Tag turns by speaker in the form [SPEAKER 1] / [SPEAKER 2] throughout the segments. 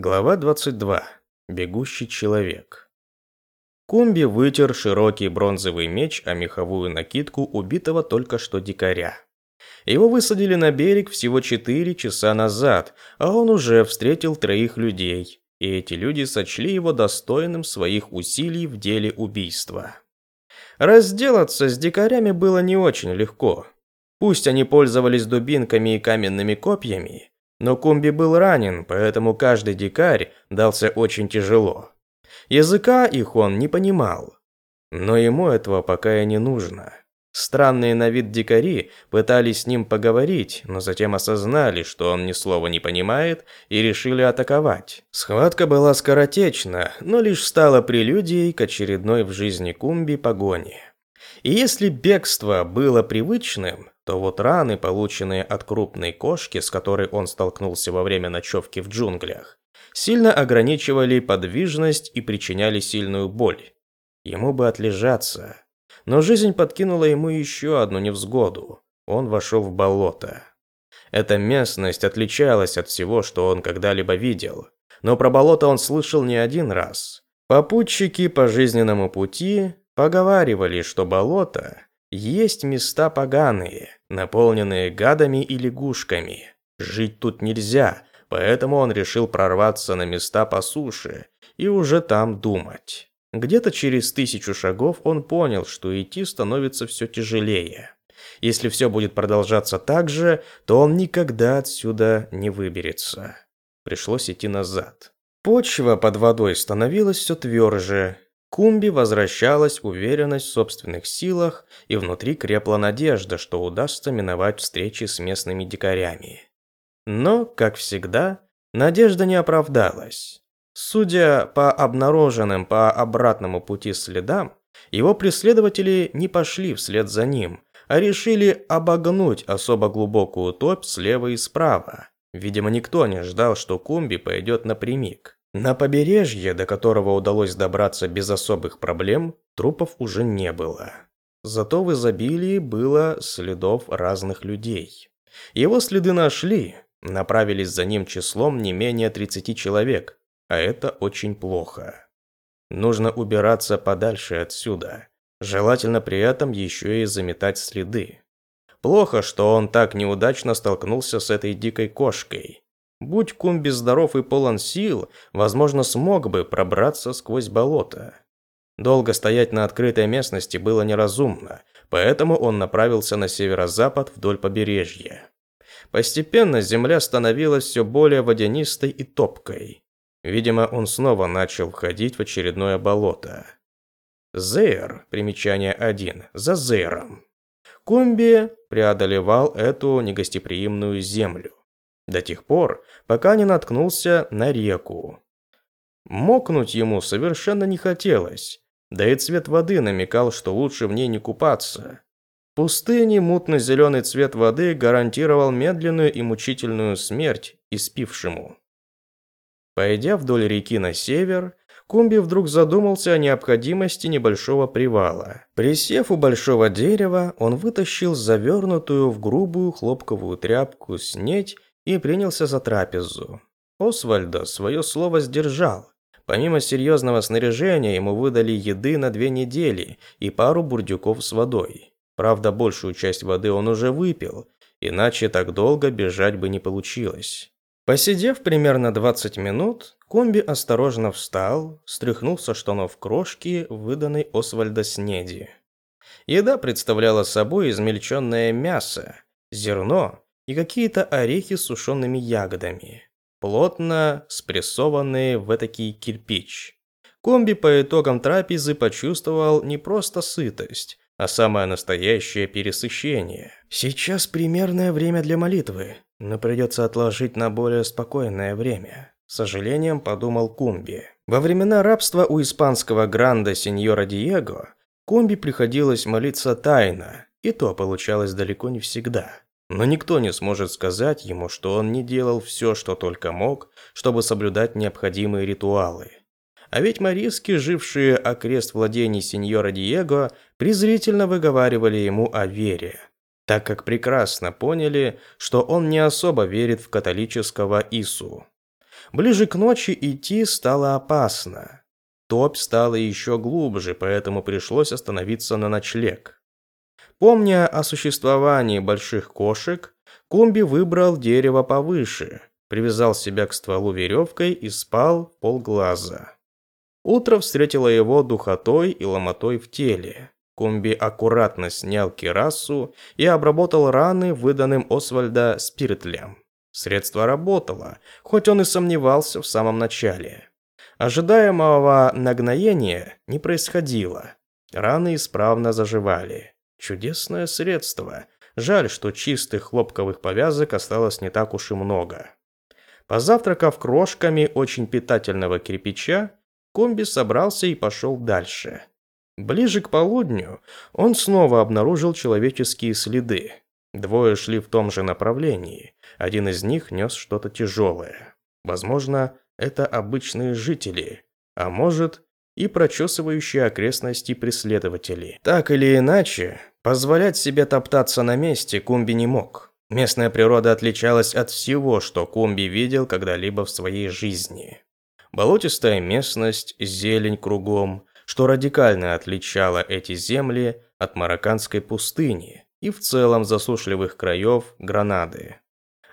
[SPEAKER 1] Глава 22. Бегущий человек. Кумби вытер широкий бронзовый меч о меховую накидку убитого только что дикаря. Его высадили на берег всего четыре часа назад, а он уже встретил троих людей, и эти люди сочли его достойным своих усилий в деле убийства. Разделаться с дикарями было не очень легко. Пусть они пользовались дубинками и каменными копьями, но Кумби был ранен, поэтому каждый дикарь дался очень тяжело. Языка их он не понимал. Но ему этого пока и не нужно. Странные на вид дикари пытались с ним поговорить, но затем осознали, что он ни слова не понимает, и решили атаковать. Схватка была скоротечна, но лишь стала прелюдией к очередной в жизни Кумби погони. И если бегство было привычным, то вот раны, полученные от крупной кошки, с которой он столкнулся во время ночевки в джунглях, сильно ограничивали подвижность и причиняли сильную боль. Ему бы отлежаться. Но жизнь подкинула ему еще одну невзгоду. Он вошел в болото. Эта местность отличалась от всего, что он когда-либо видел. Но про болото он слышал не один раз. Попутчики по жизненному пути поговаривали, что болото есть места поганые, наполненные гадами и лягушками. Жить тут нельзя, поэтому он решил прорваться на места по суше и уже там думать. Где-то через тысячу шагов он понял, что идти становится все тяжелее. Если все будет продолжаться так же, то он никогда отсюда не выберется. Пришлось идти назад. Почва под водой становилась все тверже, Кумби возвращалась уверенность в собственных силах, и внутри крепла надежда, что удастся миновать встречи с местными дикарями. Но, как всегда, надежда не оправдалась. Судя по обнаруженным по обратному пути следам, его преследователи не пошли вслед за ним, а решили обогнуть особо глубокую топь слева и справа. Видимо, никто не ждал, что Кумби пойдет напрямик. На побережье, до которого удалось добраться без особых проблем, трупов уже не было. Зато в изобилии было следов разных людей. Его следы нашли, направились за ним числом не менее 30 человек, а это очень плохо. Нужно убираться подальше отсюда, желательно при этом еще и заметать следы. Плохо, что он так неудачно столкнулся с этой дикой кошкой. Будь Кумби здоров и полон сил, возможно, смог бы пробраться сквозь болото. Долго стоять на открытой местности было неразумно, поэтому он направился на северо-запад вдоль побережья. Постепенно земля становилась все более водянистой и топкой. Видимо, он снова начал входить в очередное болото. Зейр, примечание 1, за Зейром. Кумби преодолевал эту негостеприимную землю до тех пор, пока не наткнулся на реку. Мокнуть ему совершенно не хотелось, да и цвет воды намекал, что лучше в ней не купаться. В пустыне мутно-зеленый цвет воды гарантировал медленную и мучительную смерть испившему. Пойдя вдоль реки на север, Кумби вдруг задумался о необходимости небольшого привала. Присев у большого дерева, он вытащил завернутую в грубую хлопковую тряпку снеть и принялся за трапезу. Освальдо свое слово сдержал. Помимо серьезного снаряжения, ему выдали еды на две недели и пару бурдюков с водой. Правда, большую часть воды он уже выпил, иначе так долго бежать бы не получилось. Посидев примерно 20 минут, Комби осторожно встал, стряхнул со штанов крошки, выданной Освальда снеди. Еда представляла собой измельченное мясо, зерно и какие-то орехи с сушеными ягодами, плотно спрессованные в этакий кирпич. Комби по итогам трапезы почувствовал не просто сытость, а самое настоящее пересыщение. Сейчас примерное время для молитвы, но придется отложить на более спокойное время. С сожалением подумал Кумби. Во времена рабства у испанского гранда сеньора Диего Кумби приходилось молиться тайно, и то получалось далеко не всегда. Но никто не сможет сказать ему, что он не делал все, что только мог, чтобы соблюдать необходимые ритуалы. А ведь мариски, жившие окрест владений сеньора Диего, презрительно выговаривали ему о вере, так как прекрасно поняли, что он не особо верит в католического Ису. Ближе к ночи идти стало опасно. Топь стала еще глубже, поэтому пришлось остановиться на ночлег. Помня о существовании больших кошек, Кумби выбрал дерево повыше, привязал себя к стволу веревкой и спал полглаза. Утро встретило его духотой и ломотой в теле. Кумби аккуратно снял кирасу и обработал раны выданным Освальда спиртлем. Средство работало, хоть он и сомневался в самом начале. Ожидаемого нагноения не происходило. Раны исправно заживали. Чудесное средство. Жаль, что чистых хлопковых повязок осталось не так уж и много. Позавтракав крошками очень питательного кирпича, Комби собрался и пошел дальше. Ближе к полудню он снова обнаружил человеческие следы. Двое шли в том же направлении. Один из них нес что-то тяжелое. Возможно, это обычные жители, а может и прочесывающие окрестности преследователи. Так или иначе, позволять себе топтаться на месте Кумби не мог. Местная природа отличалась от всего, что Кумби видел когда-либо в своей жизни. Болотистая местность, зелень кругом, что радикально отличало эти земли от марокканской пустыни и в целом засушливых краев Гранады.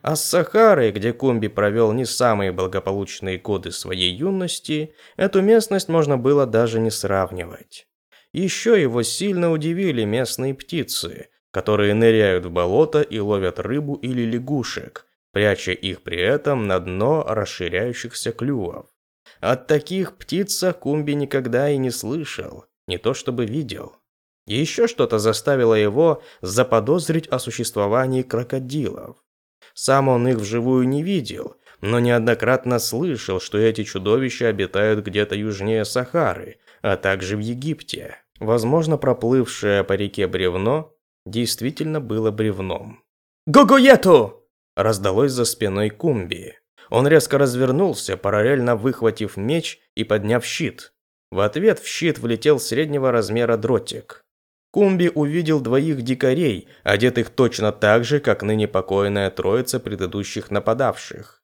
[SPEAKER 1] А с Сахарой, где Кумби провел не самые благополучные годы своей юности, эту местность можно было даже не сравнивать. Еще его сильно удивили местные птицы, которые ныряют в болото и ловят рыбу или лягушек, пряча их при этом на дно расширяющихся клювов. От таких птицах Кумби никогда и не слышал, не то чтобы видел. Еще что-то заставило его заподозрить о существовании крокодилов. Сам он их вживую не видел, но неоднократно слышал, что эти чудовища обитают где-то южнее Сахары, а также в Египте. Возможно, проплывшее по реке бревно действительно было бревном. «Гогоету!» раздалось за спиной Кумби. Он резко развернулся, параллельно выхватив меч и подняв щит. В ответ в щит влетел среднего размера дротик. Кумби увидел двоих дикарей, одетых точно так же, как ныне покойная троица предыдущих нападавших.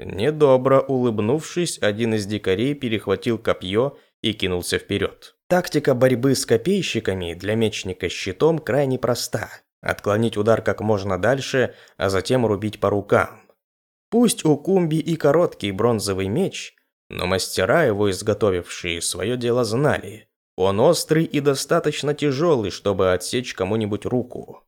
[SPEAKER 1] Недобро улыбнувшись, один из дикарей перехватил копье и кинулся вперед. Тактика борьбы с копейщиками для мечника щитом крайне проста. Отклонить удар как можно дальше, а затем рубить по рукам. Пусть у Кумби и короткий бронзовый меч, но мастера его, изготовившие свое дело, знали. Он острый и достаточно тяжелый, чтобы отсечь кому-нибудь руку.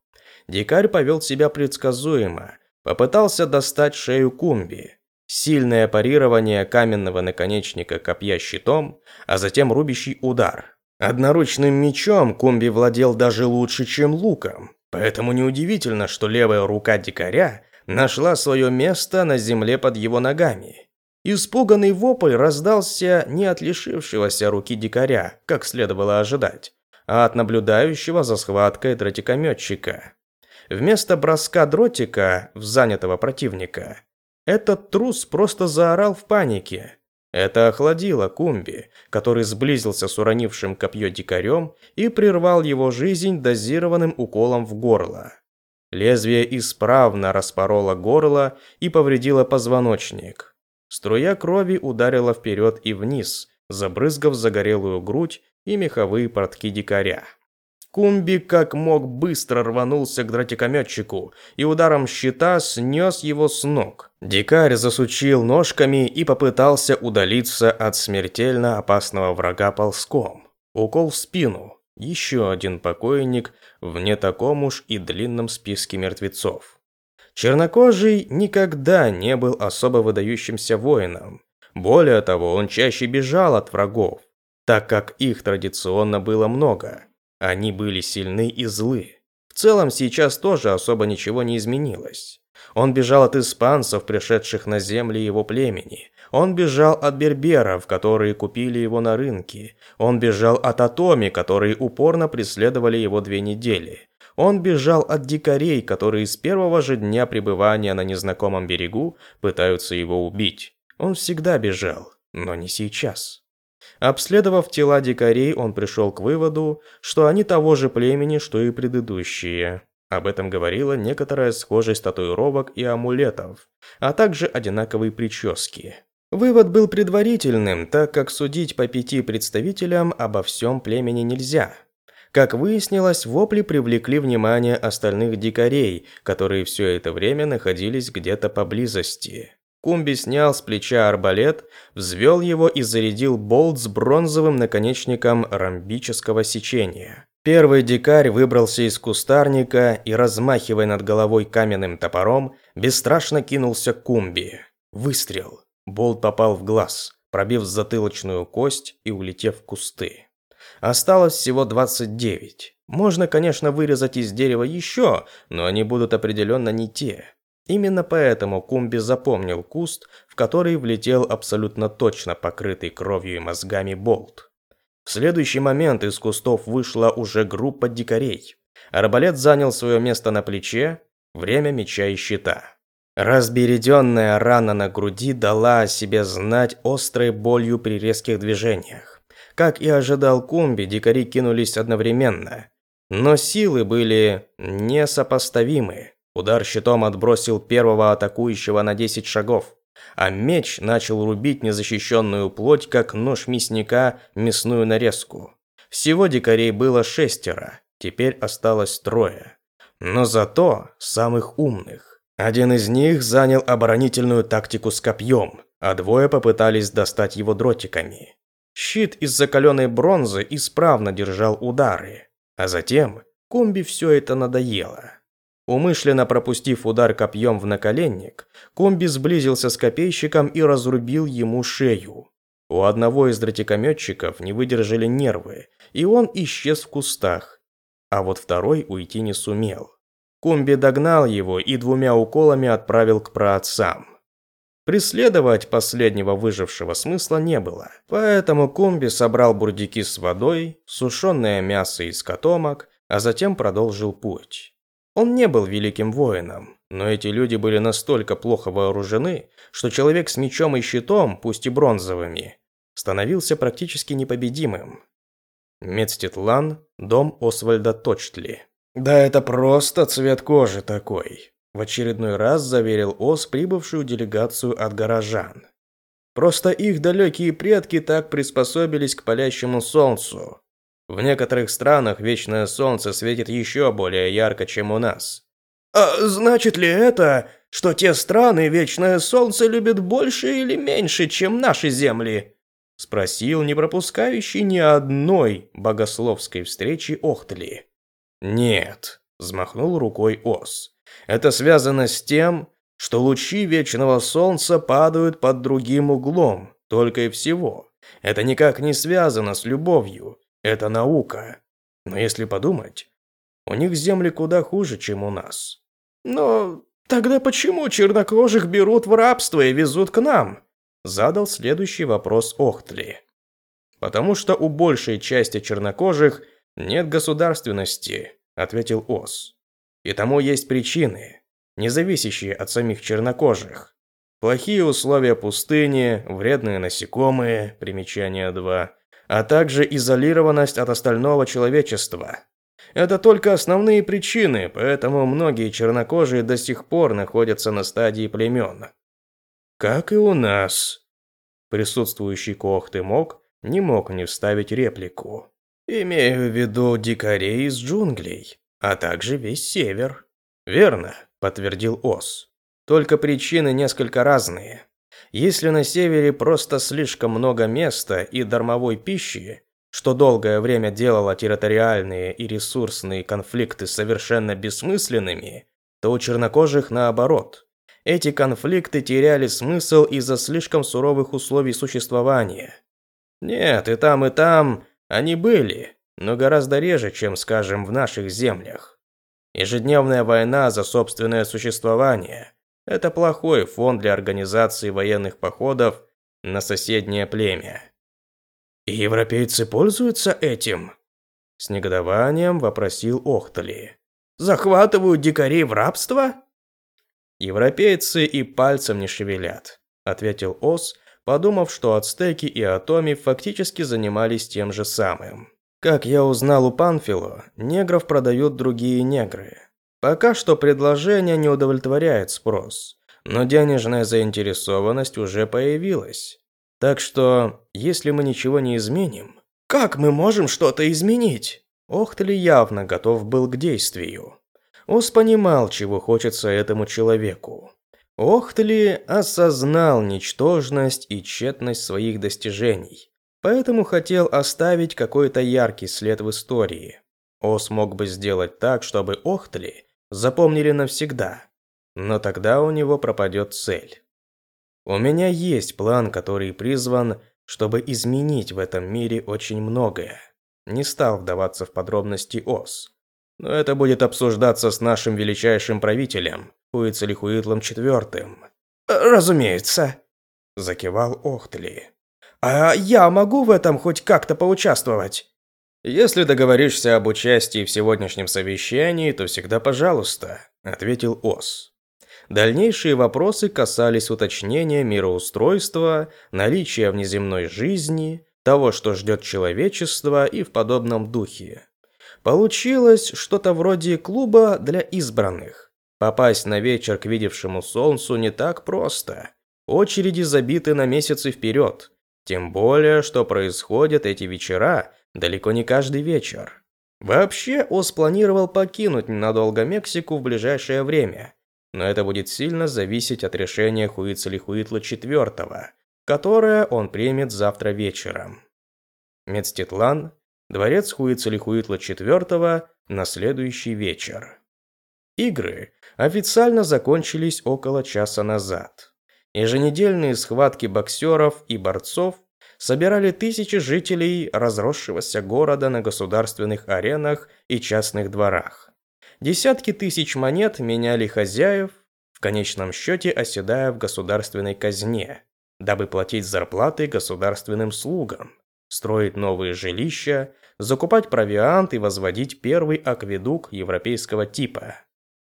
[SPEAKER 1] Дикарь повел себя предсказуемо, попытался достать шею Кумби. Сильное парирование каменного наконечника копья щитом, а затем рубящий удар. Одноручным мечом Кумби владел даже лучше, чем луком, поэтому неудивительно, что левая рука дикаря нашла свое место на земле под его ногами. Испуганный вопль раздался не от лишившегося руки дикаря, как следовало ожидать, а от наблюдающего за схваткой дротикометчика. Вместо броска дротика в занятого противника, этот трус просто заорал в панике. Это охладило Кумби, который сблизился с уронившим копье дикарем и прервал его жизнь дозированным уколом в горло. Лезвие исправно распороло горло и повредило позвоночник. Струя крови ударила вперед и вниз, забрызгав загорелую грудь и меховые портки дикаря. Кумби как мог быстро рванулся к дротикометчику и ударом щита снес его с ног. Дикарь засучил ножками и попытался удалиться от смертельно опасного врага ползком. Укол в спину. Еще один покойник в не таком уж и длинном списке мертвецов. Чернокожий никогда не был особо выдающимся воином. Более того, он чаще бежал от врагов, так как их традиционно было много. Они были сильны и злы. В целом сейчас тоже особо ничего не изменилось. Он бежал от испанцев, пришедших на земли его племени. Он бежал от берберов, которые купили его на рынке. Он бежал от атоми, которые упорно преследовали его две недели. Он бежал от дикарей, которые с первого же дня пребывания на незнакомом берегу пытаются его убить. Он всегда бежал, но не сейчас. Обследовав тела дикарей, он пришел к выводу, что они того же племени, что и предыдущие. Об этом говорила некоторая схожесть татуировок и амулетов, а также одинаковые прически. Вывод был предварительным, так как судить по пяти представителям обо всем племени нельзя. Как выяснилось, вопли привлекли внимание остальных дикарей, которые все это время находились где-то поблизости. Кумби снял с плеча арбалет, взвел его и зарядил болт с бронзовым наконечником ромбического сечения. Первый дикарь выбрался из кустарника и, размахивая над головой каменным топором, бесстрашно кинулся к Кумби. Выстрел. Болт попал в глаз, пробив затылочную кость и улетев в кусты. Осталось всего 29. Можно, конечно, вырезать из дерева еще, но они будут определенно не те. Именно поэтому Кумби запомнил куст, в который влетел абсолютно точно покрытый кровью и мозгами болт. В следующий момент из кустов вышла уже группа дикарей. Арбалет занял свое место на плече, время меча и щита. Разбереденная рана на груди дала о себе знать острой болью при резких движениях. Как и ожидал Кумби, дикари кинулись одновременно. Но силы были несопоставимы. Удар щитом отбросил первого атакующего на 10 шагов, а меч начал рубить незащищенную плоть, как нож мясника мясную нарезку. Всего дикарей было шестеро, теперь осталось трое. Но зато самых умных. Один из них занял оборонительную тактику с копьем, а двое попытались достать его дротиками. Щит из закаленной бронзы исправно держал удары, а затем Комби все это надоело. Умышленно пропустив удар копьем в наколенник, комби сблизился с копейщиком и разрубил ему шею. У одного из дротикометчиков не выдержали нервы, и он исчез в кустах. А вот второй уйти не сумел. Комби догнал его и двумя уколами отправил к праотцам. Преследовать последнего выжившего смысла не было, поэтому Кумби собрал бурдюки с водой, сушеное мясо из котомок, а затем продолжил путь. Он не был великим воином, но эти люди были настолько плохо вооружены, что человек с мечом и щитом, пусть и бронзовыми, становился практически непобедимым. Медститлан, дом Освальда Точтли. «Да это просто цвет кожи такой», – в очередной раз заверил Ос прибывшую делегацию от горожан. «Просто их далекие предки так приспособились к палящему солнцу, в некоторых странах вечное солнце светит еще более ярко, чем у нас. А значит ли это, что те страны вечное солнце любят больше или меньше, чем наши земли? Спросил не пропускающий ни одной богословской встречи Охтли. Нет, взмахнул рукой Ос. Это связано с тем, что лучи вечного солнца падают под другим углом, только и всего. Это никак не связано с любовью. Это наука. Но если подумать, у них земли куда хуже, чем у нас. Но тогда почему чернокожих берут в рабство и везут к нам? Задал следующий вопрос Охтли. Потому что у большей части чернокожих нет государственности, ответил Ос. И тому есть причины, не зависящие от самих чернокожих. Плохие условия пустыни, вредные насекомые, примечание 2, а также изолированность от остального человечества. Это только основные причины, поэтому многие чернокожие до сих пор находятся на стадии племен. Как и у нас. Присутствующий Кохты мог не мог не вставить реплику. Имею в виду дикарей из джунглей, а также весь север. Верно, подтвердил Ос. Только причины несколько разные. Если на севере просто слишком много места и дармовой пищи, что долгое время делало территориальные и ресурсные конфликты совершенно бессмысленными, то у чернокожих наоборот. Эти конфликты теряли смысл из-за слишком суровых условий существования. Нет, и там, и там они были, но гораздо реже, чем, скажем, в наших землях. Ежедневная война за собственное существование – это плохой фон для организации военных походов на соседнее племя. И европейцы пользуются этим? С негодованием вопросил Охтали. Захватывают дикарей в рабство? Европейцы и пальцем не шевелят, ответил Ос, подумав, что ацтеки и атоми фактически занимались тем же самым. Как я узнал у Панфило, негров продают другие негры. Пока что предложение не удовлетворяет спрос. но денежная заинтересованность уже появилась. Так что, если мы ничего не изменим... Как мы можем что-то изменить? Охтли явно готов был к действию. Ос понимал, чего хочется этому человеку. Охтли осознал ничтожность и тщетность своих достижений, поэтому хотел оставить какой-то яркий след в истории. Ос мог бы сделать так, чтобы Охтли запомнили навсегда, но тогда у него пропадет цель. У меня есть план, который призван, чтобы изменить в этом мире очень многое. Не стал вдаваться в подробности Ос. Но это будет обсуждаться с нашим величайшим правителем, Хуицелихуитлом IV. «Разумеется», – закивал Охтли. «А я могу в этом хоть как-то поучаствовать?» «Если договоришься об участии в сегодняшнем совещании, то всегда пожалуйста», – ответил Ос. Дальнейшие вопросы касались уточнения мироустройства, наличия внеземной жизни, того, что ждет человечество и в подобном духе. Получилось что-то вроде клуба для избранных. Попасть на вечер к видевшему солнцу не так просто. Очереди забиты на месяцы вперед. Тем более, что происходят эти вечера далеко не каждый вечер. Вообще, Ос планировал покинуть ненадолго Мексику в ближайшее время, но это будет сильно зависеть от решения Хуицелихуитла IV, которое он примет завтра вечером. Мецтитлан, дворец Хуицелихуитла IV на следующий вечер. Игры официально закончились около часа назад. Еженедельные схватки боксеров и борцов собирали тысячи жителей разросшегося города на государственных аренах и частных дворах. Десятки тысяч монет меняли хозяев, в конечном счете оседая в государственной казне, дабы платить зарплаты государственным слугам, строить новые жилища, закупать провиант и возводить первый акведук европейского типа.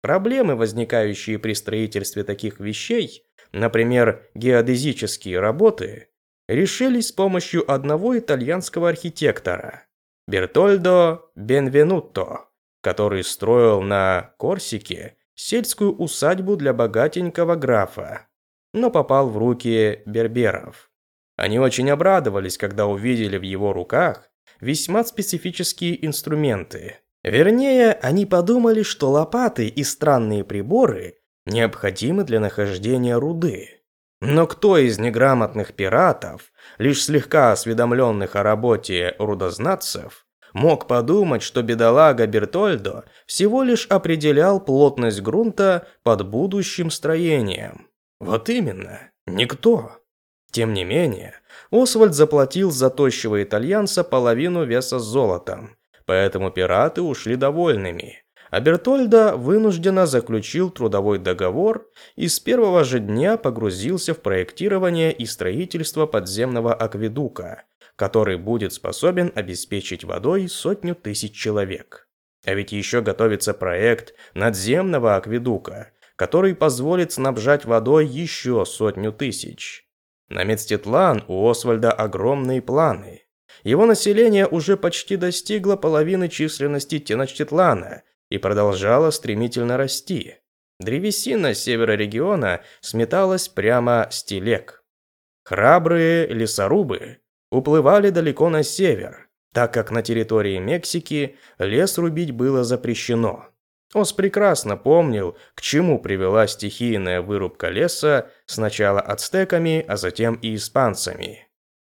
[SPEAKER 1] Проблемы, возникающие при строительстве таких вещей, например, геодезические работы, решились с помощью одного итальянского архитектора – Бертольдо Бенвенутто который строил на Корсике сельскую усадьбу для богатенького графа, но попал в руки берберов. Они очень обрадовались, когда увидели в его руках весьма специфические инструменты. Вернее, они подумали, что лопаты и странные приборы необходимы для нахождения руды. Но кто из неграмотных пиратов, лишь слегка осведомленных о работе рудознатцев, Мог подумать, что бедолага Бертольдо всего лишь определял плотность грунта под будущим строением. Вот именно, никто. Тем не менее, Освальд заплатил за тощего итальянца половину веса золотом, поэтому пираты ушли довольными. А Бертольдо вынужденно заключил трудовой договор и с первого же дня погрузился в проектирование и строительство подземного акведука, который будет способен обеспечить водой сотню тысяч человек. А ведь еще готовится проект надземного акведука, который позволит снабжать водой еще сотню тысяч. На Мецтитлан у Освальда огромные планы. Его население уже почти достигло половины численности Теночтитлана и продолжало стремительно расти. Древесина севера региона сметалась прямо с телег. Храбрые лесорубы уплывали далеко на север, так как на территории Мексики лес рубить было запрещено. Ос прекрасно помнил, к чему привела стихийная вырубка леса сначала ацтеками, а затем и испанцами.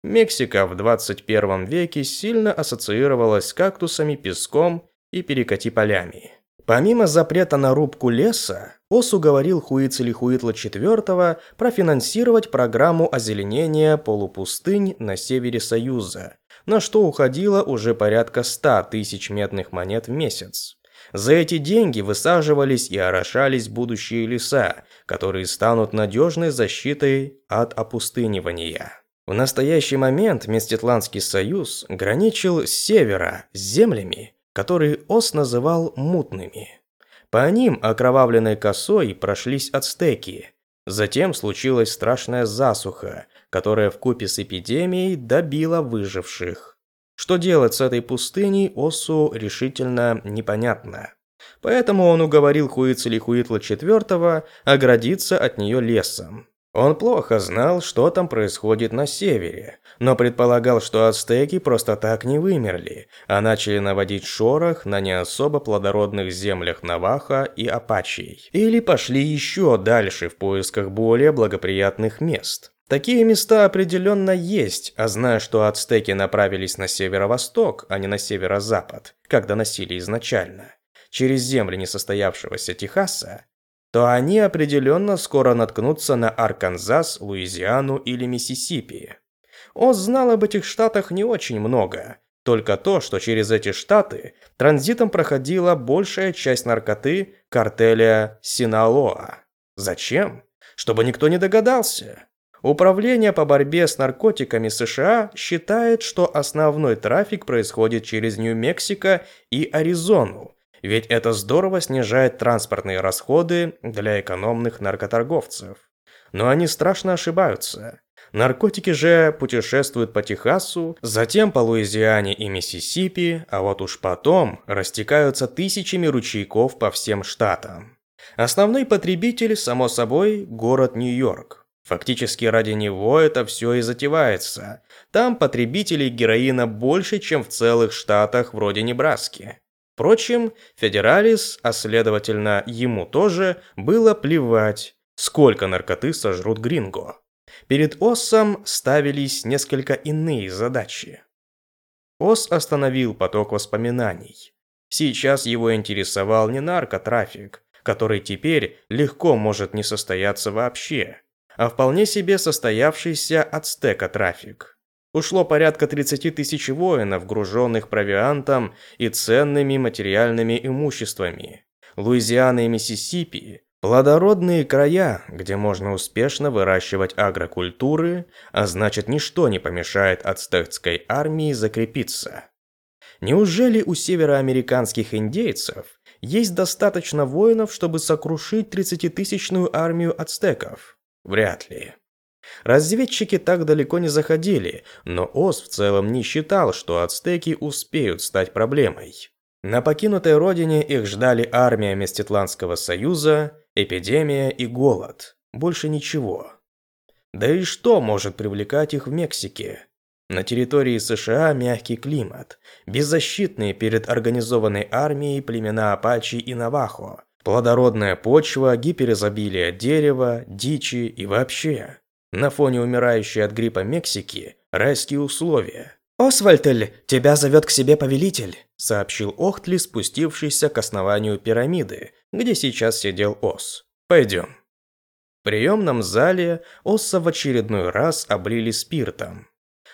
[SPEAKER 1] Мексика в 21 веке сильно ассоциировалась с кактусами, песком и перекати полями. Помимо запрета на рубку леса, ОС уговорил Хуицелихуитла IV профинансировать программу озеленения полупустынь на севере Союза, на что уходило уже порядка 100 тысяч медных монет в месяц. За эти деньги высаживались и орошались будущие леса, которые станут надежной защитой от опустынивания. В настоящий момент Меститландский союз граничил с севера с землями, которые Ос называл мутными. По ним окровавленной косой прошлись ацтеки. Затем случилась страшная засуха, которая в купе с эпидемией добила выживших. Что делать с этой пустыней Осу решительно непонятно. Поэтому он уговорил Хуицелихуитла IV оградиться от нее лесом. Он плохо знал, что там происходит на севере, но предполагал, что ацтеки просто так не вымерли, а начали наводить шорох на не особо плодородных землях Наваха и Апачей. Или пошли еще дальше в поисках более благоприятных мест. Такие места определенно есть, а зная, что ацтеки направились на северо-восток, а не на северо-запад, как доносили изначально, через земли несостоявшегося Техаса, то они определенно скоро наткнутся на Арканзас, Луизиану или Миссисипи. Он знал об этих штатах не очень много, только то, что через эти штаты транзитом проходила большая часть наркоты картеля Синалоа. Зачем? Чтобы никто не догадался. Управление по борьбе с наркотиками США считает, что основной трафик происходит через Нью-Мексико и Аризону, ведь это здорово снижает транспортные расходы для экономных наркоторговцев. Но они страшно ошибаются. Наркотики же путешествуют по Техасу, затем по Луизиане и Миссисипи, а вот уж потом растекаются тысячами ручейков по всем штатам. Основной потребитель, само собой, город Нью-Йорк. Фактически ради него это все и затевается. Там потребителей героина больше, чем в целых штатах вроде Небраски. Впрочем, Федералис, а следовательно ему тоже, было плевать, сколько наркоты сожрут Гринго. Перед Оссом ставились несколько иные задачи. Ос остановил поток воспоминаний. Сейчас его интересовал не наркотрафик, который теперь легко может не состояться вообще, а вполне себе состоявшийся ацтека-трафик. Ушло порядка 30 тысяч воинов, груженных провиантом и ценными материальными имуществами. Луизиана и Миссисипи – плодородные края, где можно успешно выращивать агрокультуры, а значит ничто не помешает ацтекской армии закрепиться. Неужели у североамериканских индейцев есть достаточно воинов, чтобы сокрушить 30-тысячную армию ацтеков? Вряд ли. Разведчики так далеко не заходили, но Ос в целом не считал, что ацтеки успеют стать проблемой. На покинутой родине их ждали армия Меститландского союза, эпидемия и голод. Больше ничего. Да и что может привлекать их в Мексике? На территории США мягкий климат, беззащитные перед организованной армией племена Апачи и Навахо, плодородная почва, гиперизобилие дерева, дичи и вообще. На фоне умирающей от гриппа Мексики райские условия. «Освальтель, тебя зовет к себе повелитель», – сообщил Охтли, спустившийся к основанию пирамиды, где сейчас сидел Ос. «Пойдем». В приемном зале Осса в очередной раз облили спиртом.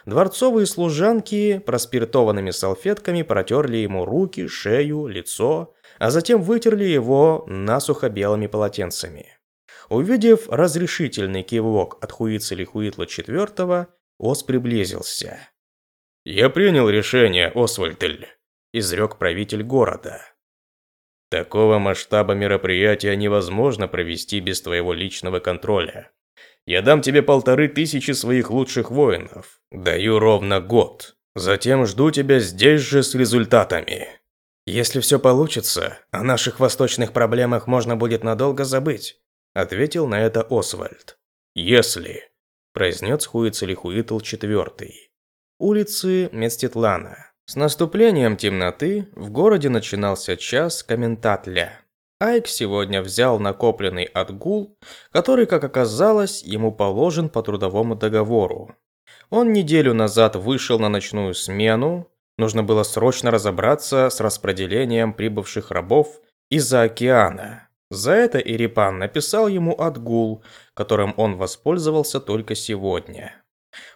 [SPEAKER 1] Дворцовые служанки проспиртованными салфетками протерли ему руки, шею, лицо, а затем вытерли его насухо белыми полотенцами. Увидев разрешительный кивок от Хуицели Хуитла IV, Ос приблизился. «Я принял решение, Освальдель», – изрек правитель города. «Такого масштаба мероприятия невозможно провести без твоего личного контроля. Я дам тебе полторы тысячи своих лучших воинов. Даю ровно год. Затем жду тебя здесь же с результатами». «Если все получится, о наших восточных проблемах можно будет надолго забыть ответил на это Освальд. «Если», – произнес Хуицелихуитл четвертый. Улицы Меститлана. С наступлением темноты в городе начинался час комментатля. Айк сегодня взял накопленный отгул, который, как оказалось, ему положен по трудовому договору. Он неделю назад вышел на ночную смену, нужно было срочно разобраться с распределением прибывших рабов из-за океана. За это Ирипан написал ему отгул, которым он воспользовался только сегодня.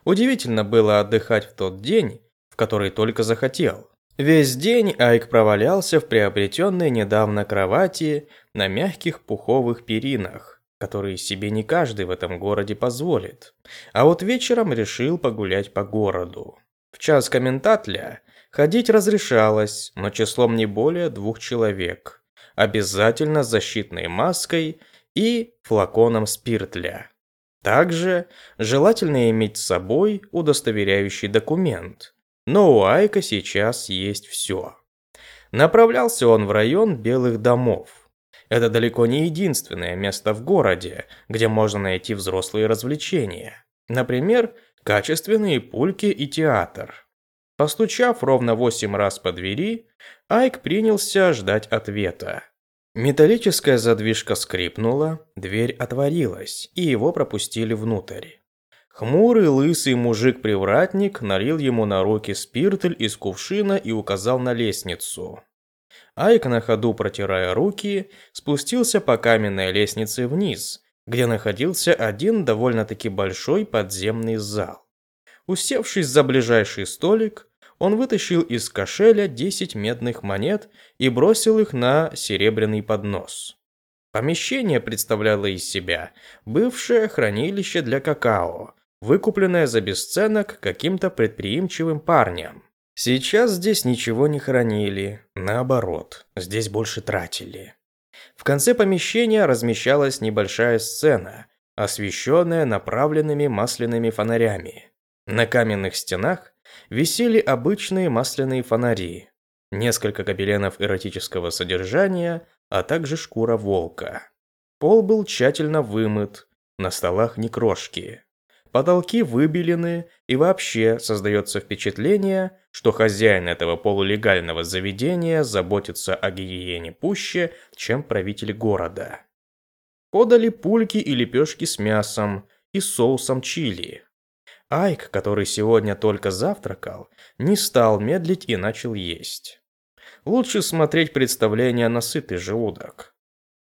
[SPEAKER 1] Удивительно было отдыхать в тот день, в который только захотел. Весь день Айк провалялся в приобретенной недавно кровати на мягких пуховых перинах, которые себе не каждый в этом городе позволит. А вот вечером решил погулять по городу. В час комментатля ходить разрешалось, но числом не более двух человек – обязательно защитной маской и флаконом спиртля. Также желательно иметь с собой удостоверяющий документ. Но у Айка сейчас есть все. Направлялся он в район Белых домов. Это далеко не единственное место в городе, где можно найти взрослые развлечения. Например, качественные пульки и театр. Постучав ровно восемь раз по двери, Айк принялся ждать ответа. Металлическая задвижка скрипнула, дверь отворилась, и его пропустили внутрь. Хмурый лысый мужик-привратник налил ему на руки спиртель из кувшина и указал на лестницу. Айк на ходу, протирая руки, спустился по каменной лестнице вниз, где находился один довольно-таки большой подземный зал. Усевшись за ближайший столик, он вытащил из кошеля 10 медных монет и бросил их на серебряный поднос. Помещение представляло из себя бывшее хранилище для какао, выкупленное за бесценок каким-то предприимчивым парнем. Сейчас здесь ничего не хранили, наоборот, здесь больше тратили. В конце помещения размещалась небольшая сцена, освещенная направленными масляными фонарями. На каменных стенах висели обычные масляные фонари, несколько гобеленов эротического содержания, а также шкура волка. Пол был тщательно вымыт, на столах не крошки. Потолки выбелены, и вообще создается впечатление, что хозяин этого полулегального заведения заботится о гигиене пуще, чем правитель города. Подали пульки и лепешки с мясом и соусом чили. Айк, который сегодня только завтракал, не стал медлить и начал есть. Лучше смотреть представление на сытый желудок.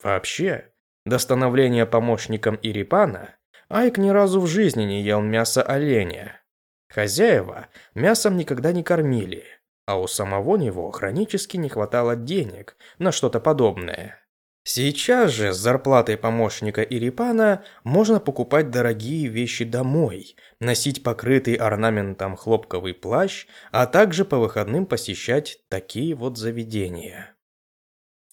[SPEAKER 1] Вообще, до становления помощником Ирипана Айк ни разу в жизни не ел мясо оленя. Хозяева мясом никогда не кормили, а у самого него хронически не хватало денег на что-то подобное. Сейчас же с зарплатой помощника Ирипана можно покупать дорогие вещи домой, носить покрытый орнаментом хлопковый плащ, а также по выходным посещать такие вот заведения.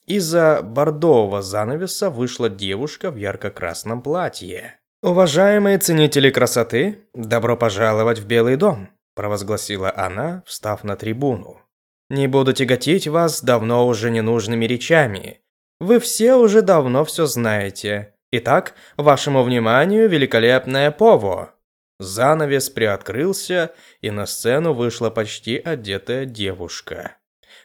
[SPEAKER 1] Из-за бордового занавеса вышла девушка в ярко-красном платье. «Уважаемые ценители красоты, добро пожаловать в Белый дом», – провозгласила она, встав на трибуну. «Не буду тяготить вас давно уже ненужными речами. Вы все уже давно все знаете. Итак, вашему вниманию великолепное Пово. Занавес приоткрылся, и на сцену вышла почти одетая девушка.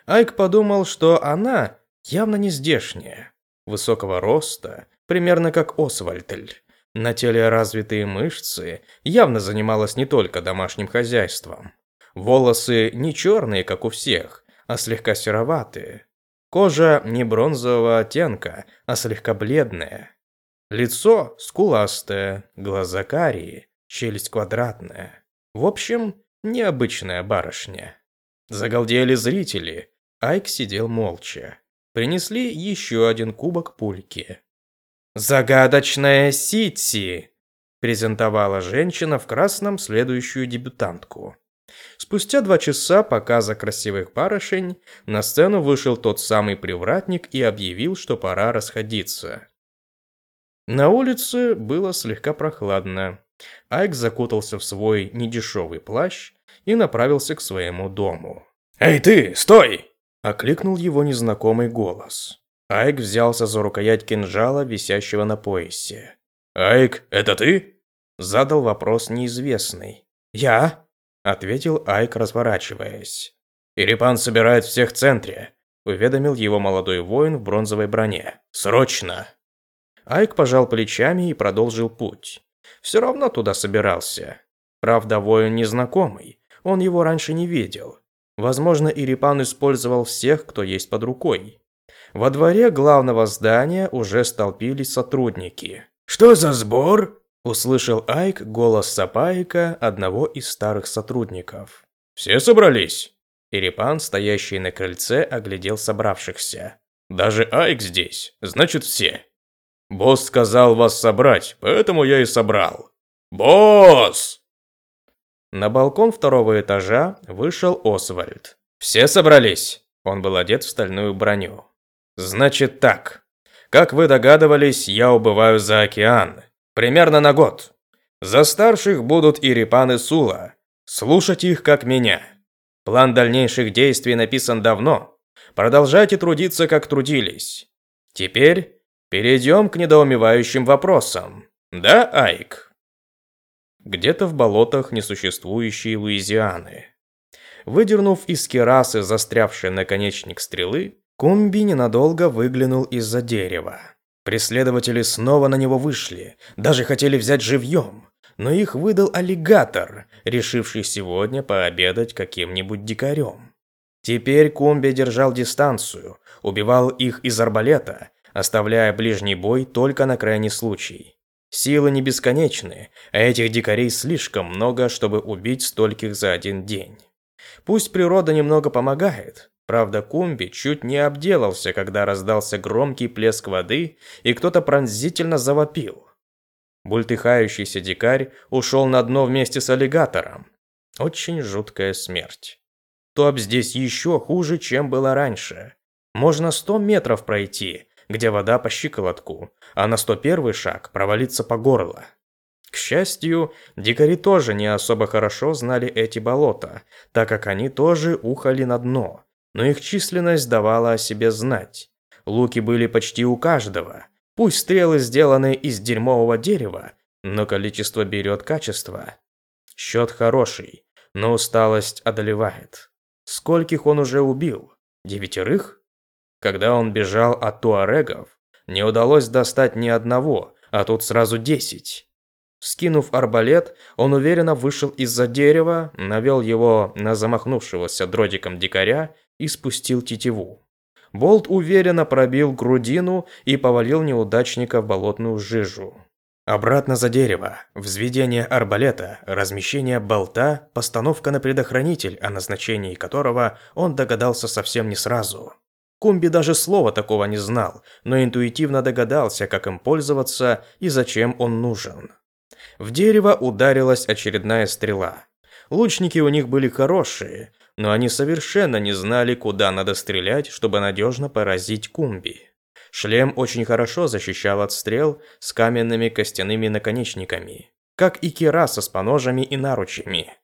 [SPEAKER 1] Айк подумал, что она явно не здешняя. Высокого роста, примерно как Освальдль. На теле развитые мышцы, явно занималась не только домашним хозяйством. Волосы не черные, как у всех, а слегка сероватые. Кожа не бронзового оттенка, а слегка бледная. Лицо скуластое, глаза карие, челюсть квадратная. В общем, необычная барышня. Загалдели зрители. Айк сидел молча. Принесли еще один кубок пульки. «Загадочная Сити!» презентовала женщина в красном следующую дебютантку. Спустя два часа показа красивых барышень на сцену вышел тот самый привратник и объявил, что пора расходиться. На улице было слегка прохладно. Айк закутался в свой недешевый плащ и направился к своему дому. «Эй ты, стой!» – окликнул его незнакомый голос. Айк взялся за рукоять кинжала, висящего на поясе. «Айк, это ты?» – задал вопрос неизвестный. «Я?» Ответил Айк, разворачиваясь. «Ирипан собирает всех в центре», – уведомил его молодой воин в бронзовой броне. «Срочно!» Айк пожал плечами и продолжил путь. Все равно туда собирался. Правда, воин незнакомый, он его раньше не видел. Возможно, Ирипан использовал всех, кто есть под рукой. Во дворе главного здания уже столпились сотрудники. «Что за сбор?» Услышал Айк голос Сапаика, одного из старых сотрудников. «Все собрались?» Ирипан, стоящий на крыльце, оглядел собравшихся. «Даже Айк здесь, значит все. Босс сказал вас собрать, поэтому я и собрал. Босс!» На балкон второго этажа вышел Освальд. «Все собрались?» Он был одет в стальную броню. «Значит так. Как вы догадывались, я убываю за океан. Примерно на год. За старших будут Ирипан и Сула. Слушать их, как меня. План дальнейших действий написан давно. Продолжайте трудиться, как трудились. Теперь перейдем к недоумевающим вопросам. Да, Айк? Где-то в болотах несуществующей Луизианы. Выдернув из керасы застрявший наконечник стрелы, Кумби ненадолго выглянул из-за дерева. Преследователи снова на него вышли, даже хотели взять живьем, но их выдал аллигатор, решивший сегодня пообедать каким-нибудь дикарем. Теперь Кумби держал дистанцию, убивал их из арбалета, оставляя ближний бой только на крайний случай. Силы не бесконечны, а этих дикарей слишком много, чтобы убить стольких за один день. Пусть природа немного помогает, правда Кумби чуть не обделался, когда раздался громкий плеск воды и кто-то пронзительно завопил. Бультыхающийся дикарь ушел на дно вместе с аллигатором. Очень жуткая смерть. Топ здесь еще хуже, чем было раньше. Можно сто метров пройти, где вода по щиколотку, а на сто первый шаг провалиться по горло. К счастью, дикари тоже не особо хорошо знали эти болота, так как они тоже ухали на дно, но их численность давала о себе знать. Луки были почти у каждого. Пусть стрелы сделаны из дерьмового дерева, но количество берет качество. Счет хороший, но усталость одолевает. Скольких он уже убил? Девятерых? Когда он бежал от туарегов, не удалось достать ни одного, а тут сразу десять. Скинув арбалет, он уверенно вышел из-за дерева, навел его на замахнувшегося дротиком дикаря и спустил тетиву. Болт уверенно пробил грудину и повалил неудачника в болотную жижу. Обратно за дерево, взведение арбалета, размещение болта, постановка на предохранитель, о назначении которого он догадался совсем не сразу. Кумби даже слова такого не знал, но интуитивно догадался, как им пользоваться и зачем он нужен. В дерево ударилась очередная стрела. Лучники у них были хорошие, но они совершенно не знали, куда надо стрелять, чтобы надежно поразить Кумби. Шлем очень хорошо защищал от стрел с каменными костяными наконечниками, как и кираса с поножами и наручами.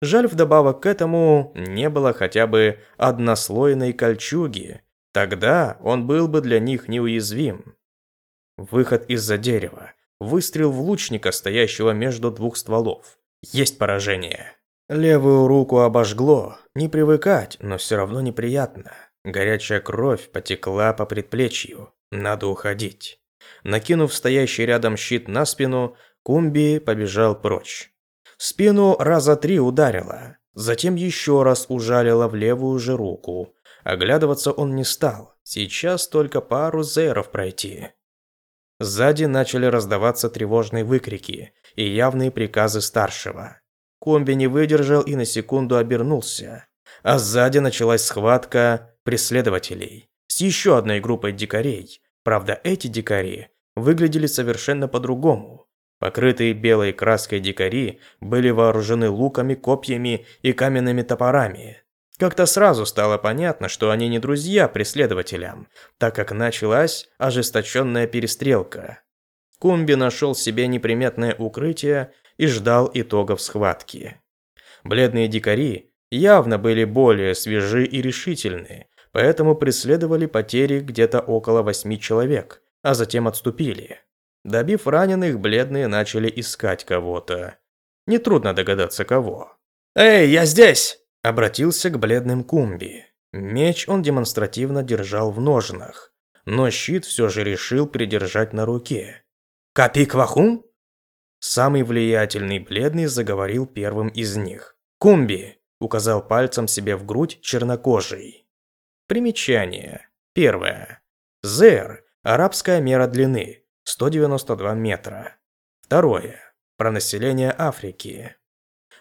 [SPEAKER 1] Жаль, вдобавок к этому не было хотя бы однослойной кольчуги, Тогда он был бы для них неуязвим. Выход из-за дерева. Выстрел в лучника, стоящего между двух стволов. Есть поражение. Левую руку обожгло. Не привыкать, но все равно неприятно. Горячая кровь потекла по предплечью. Надо уходить. Накинув стоящий рядом щит на спину, Кумби побежал прочь. Спину раза три ударило, затем еще раз ужалило в левую же руку, Оглядываться он не стал. Сейчас только пару зеров пройти. Сзади начали раздаваться тревожные выкрики и явные приказы старшего. Комби не выдержал и на секунду обернулся. А сзади началась схватка преследователей с еще одной группой дикарей. Правда, эти дикари выглядели совершенно по-другому. Покрытые белой краской дикари были вооружены луками, копьями и каменными топорами. Как-то сразу стало понятно, что они не друзья преследователям, так как началась ожесточенная перестрелка. Кумби нашел себе неприметное укрытие и ждал итогов схватки. Бледные дикари явно были более свежи и решительны, поэтому преследовали потери где-то около восьми человек, а затем отступили. Добив раненых, бледные начали искать кого-то. Нетрудно догадаться, кого. «Эй, я здесь!» Обратился к бледным Кумби. Меч он демонстративно держал в ножнах, но щит все же решил придержать на руке. «Капи-квахум?» Самый влиятельный бледный заговорил первым из них. «Кумби!» – указал пальцем себе в грудь чернокожий. Примечание. Первое. Зер – арабская мера длины, 192 метра. Второе. Про население Африки.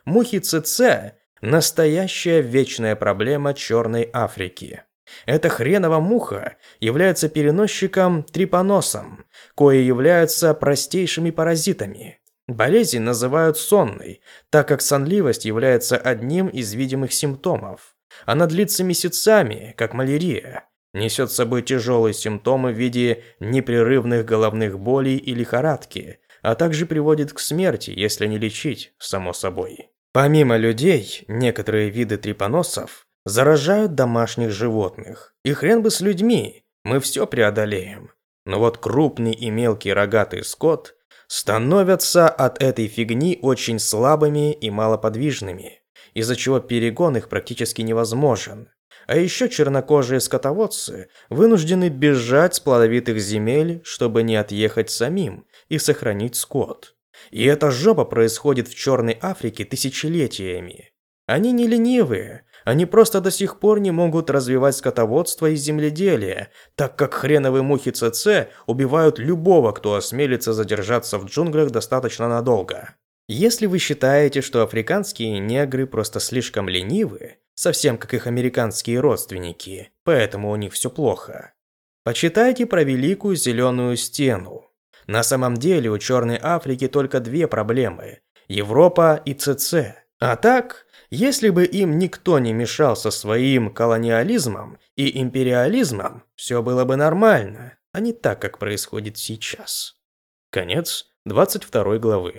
[SPEAKER 1] Мухи ЦЦ Настоящая вечная проблема Черной Африки. Эта хренова муха является переносчиком трипоносом, кои являются простейшими паразитами. Болезнь называют сонной, так как сонливость является одним из видимых симптомов. Она длится месяцами, как малярия, несет с собой тяжелые симптомы в виде непрерывных головных болей и лихорадки, а также приводит к смерти, если не лечить, само собой. Помимо людей, некоторые виды трипоносов заражают домашних животных. И хрен бы с людьми, мы все преодолеем. Но вот крупный и мелкий рогатый скот становятся от этой фигни очень слабыми и малоподвижными, из-за чего перегон их практически невозможен. А еще чернокожие скотоводцы вынуждены бежать с плодовитых земель, чтобы не отъехать самим и сохранить скот. И эта жопа происходит в Черной Африке тысячелетиями. Они не ленивые, они просто до сих пор не могут развивать скотоводство и земледелие, так как хреновые мухи ЦЦ убивают любого, кто осмелится задержаться в джунглях достаточно надолго. Если вы считаете, что африканские негры просто слишком ленивы, совсем как их американские родственники, поэтому у них все плохо. Почитайте про Великую Зеленую Стену. На самом деле у Черной Африки только две проблемы – Европа и ЦЦ. А так, если бы им никто не мешал со своим колониализмом и империализмом, все было бы нормально, а не так, как происходит сейчас. Конец 22 главы.